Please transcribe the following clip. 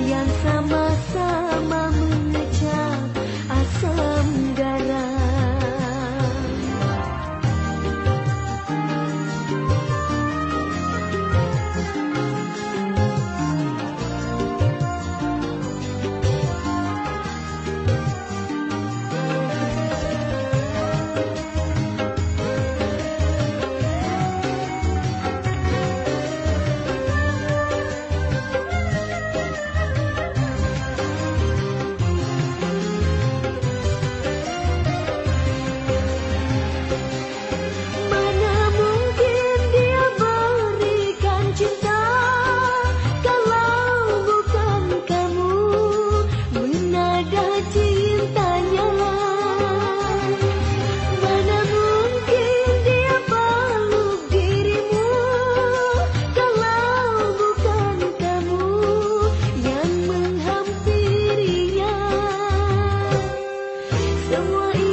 yang sama-sama 我。